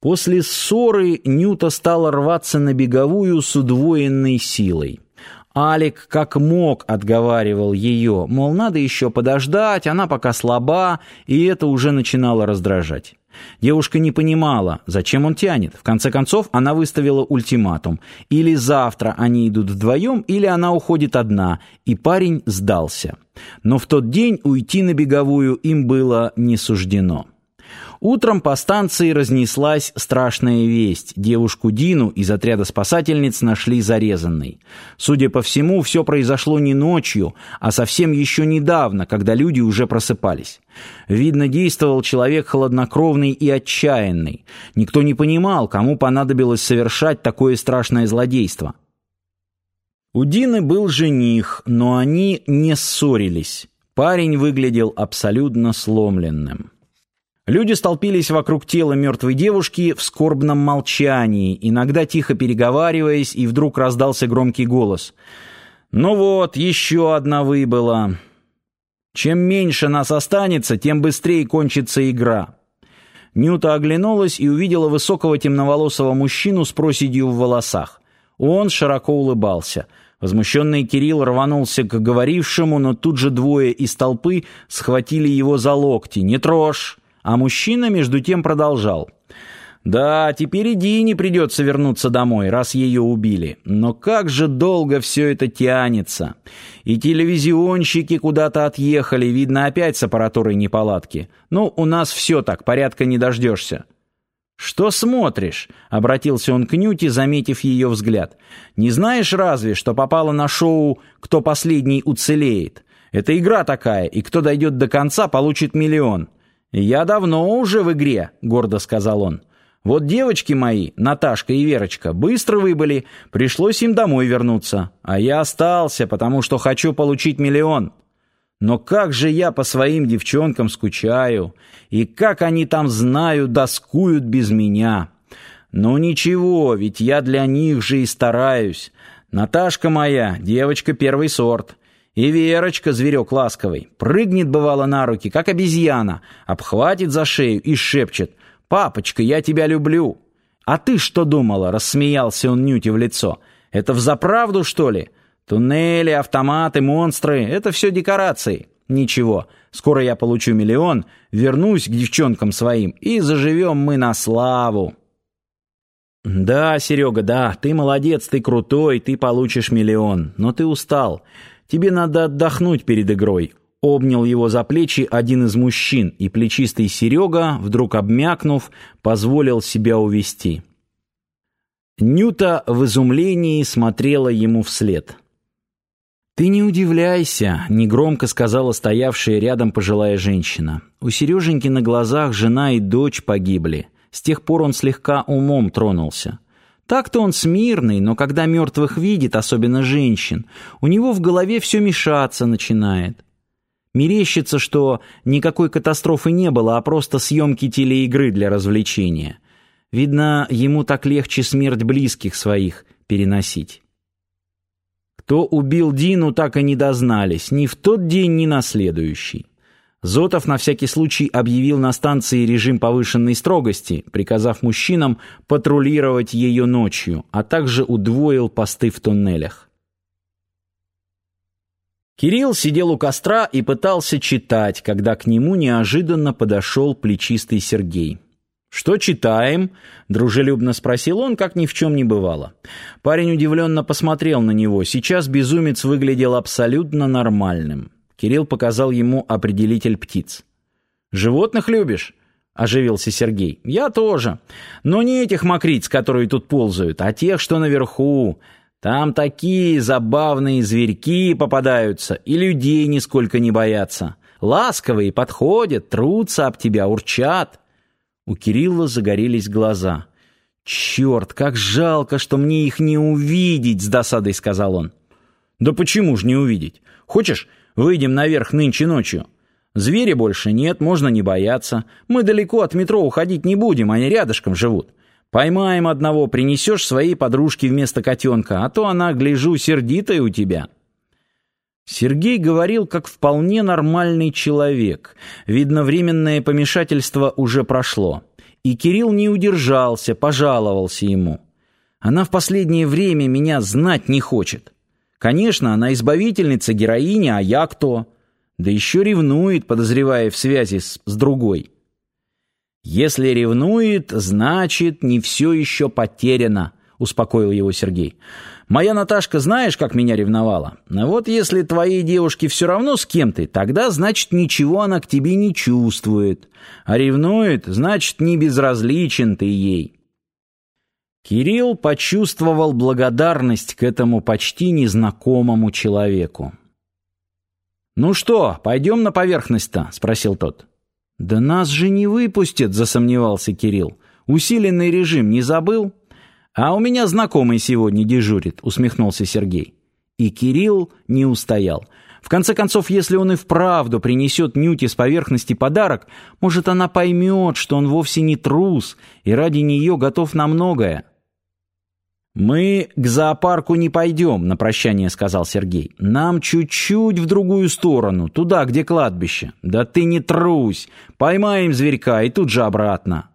После ссоры Нюта стала рваться на беговую с удвоенной силой. Алик как мог отговаривал ее, мол, надо еще подождать, она пока слаба, и это уже начинало раздражать. Девушка не понимала, зачем он тянет. В конце концов, она выставила ультиматум. Или завтра они идут вдвоем, или она уходит одна, и парень сдался. Но в тот день уйти на беговую им было не суждено. Утром по станции разнеслась страшная весть. Девушку Дину из отряда спасательниц нашли зарезанной. Судя по всему, все произошло не ночью, а совсем еще недавно, когда люди уже просыпались. Видно, действовал человек холоднокровный и отчаянный. Никто не понимал, кому понадобилось совершать такое страшное злодейство. У Дины был жених, но они не ссорились. Парень выглядел абсолютно сломленным. Люди столпились вокруг тела мертвой девушки в скорбном молчании, иногда тихо переговариваясь, и вдруг раздался громкий голос. «Ну вот, еще одна выбыла. Чем меньше нас останется, тем быстрее кончится игра». Нюта оглянулась и увидела высокого темноволосого мужчину с проседью в волосах. Он широко улыбался. Возмущенный Кирилл рванулся к говорившему, но тут же двое из толпы схватили его за локти. «Не трожь!» А мужчина между тем продолжал. «Да, теперь и Дине придется вернуться домой, раз ее убили. Но как же долго все это тянется. И телевизионщики куда-то отъехали, видно, опять с аппаратурой неполадки. Ну, у нас все так, порядка не дождешься». «Что смотришь?» — обратился он к Нюте, заметив ее взгляд. «Не знаешь разве, что попало на шоу «Кто последний уцелеет»? Это игра такая, и кто дойдет до конца, получит миллион». «Я давно уже в игре», — гордо сказал он. «Вот девочки мои, Наташка и Верочка, быстро выбыли, пришлось им домой вернуться. А я остался, потому что хочу получить миллион. Но как же я по своим девчонкам скучаю, и как они там знают, доскуют без меня. Ну ничего, ведь я для них же и стараюсь. Наташка моя, девочка первый сорт». И Верочка, зверек ласковый, прыгнет, бывало, на руки, как обезьяна, обхватит за шею и шепчет «Папочка, я тебя люблю». «А ты что думала?» — рассмеялся он Нюте в лицо. «Это взаправду, что ли? Туннели, автоматы, монстры — это все декорации. Ничего, скоро я получу миллион, вернусь к девчонкам своим, и заживем мы на славу». «Да, Серега, да, ты молодец, ты крутой, ты получишь миллион, но ты устал». Тебе надо отдохнуть перед игрой». Обнял его за плечи один из мужчин, и плечистый Серега, вдруг обмякнув, позволил себя увести. Нюта в изумлении смотрела ему вслед. «Ты не удивляйся», — негромко сказала стоявшая рядом пожилая женщина. «У Сереженьки на глазах жена и дочь погибли. С тех пор он слегка умом тронулся. Так-то он смирный, но когда мертвых видит, особенно женщин, у него в голове все мешаться начинает. Мерещится, что никакой катастрофы не было, а просто съемки телеигры для развлечения. Видно, ему так легче смерть близких своих переносить. Кто убил Дину, так и не дознались, ни в тот день, ни на следующий. Зотов на всякий случай объявил на станции режим повышенной строгости, приказав мужчинам патрулировать ее ночью, а также удвоил посты в туннелях. Кирилл сидел у костра и пытался читать, когда к нему неожиданно подошел плечистый Сергей. «Что читаем?» — дружелюбно спросил он, как ни в чем не бывало. Парень удивленно посмотрел на него. Сейчас безумец выглядел абсолютно нормальным. Кирилл показал ему определитель птиц. «Животных любишь?» — оживился Сергей. «Я тоже. Но не этих мокриц, которые тут ползают, а тех, что наверху. Там такие забавные зверьки попадаются, и людей нисколько не боятся. Ласковые, подходят, трутся об тебя, урчат». У Кирилла загорелись глаза. «Черт, как жалко, что мне их не увидеть!» — с досадой сказал он. «Да почему же не увидеть? Хочешь, Выйдем наверх нынче ночью. Звери больше нет, можно не бояться. Мы далеко от метро уходить не будем, они рядышком живут. Поймаем одного, принесешь своей подружке вместо котенка, а то она, гляжу, сердитая у тебя». Сергей говорил как вполне нормальный человек. Видно, временное помешательство уже прошло. И Кирилл не удержался, пожаловался ему. Она в последнее время меня знать не хочет. Конечно, она избавительница, героиня, а я кто? Да еще ревнует, подозревая в связи с, с другой. Если ревнует, значит, не все еще потеряно, успокоил его Сергей. Моя Наташка знаешь, как меня ревновала? Вот если твоей девушке все равно с кем ты, тогда, значит, ничего она к тебе не чувствует. А ревнует, значит, не безразличен ты ей. Кирилл почувствовал благодарность к этому почти незнакомому человеку. «Ну что, пойдем на поверхность-то?» — спросил тот. «Да нас же не выпустят», — засомневался Кирилл. «Усиленный режим не забыл?» «А у меня знакомый сегодня дежурит», — усмехнулся Сергей. И Кирилл не устоял. В конце концов, если он и вправду принесет Нюте с поверхности подарок, может, она поймет, что он вовсе не трус и ради нее готов на многое. «Мы к зоопарку не пойдем», — на прощание сказал Сергей. «Нам чуть-чуть в другую сторону, туда, где кладбище». «Да ты не трусь! Поймаем зверька и тут же обратно».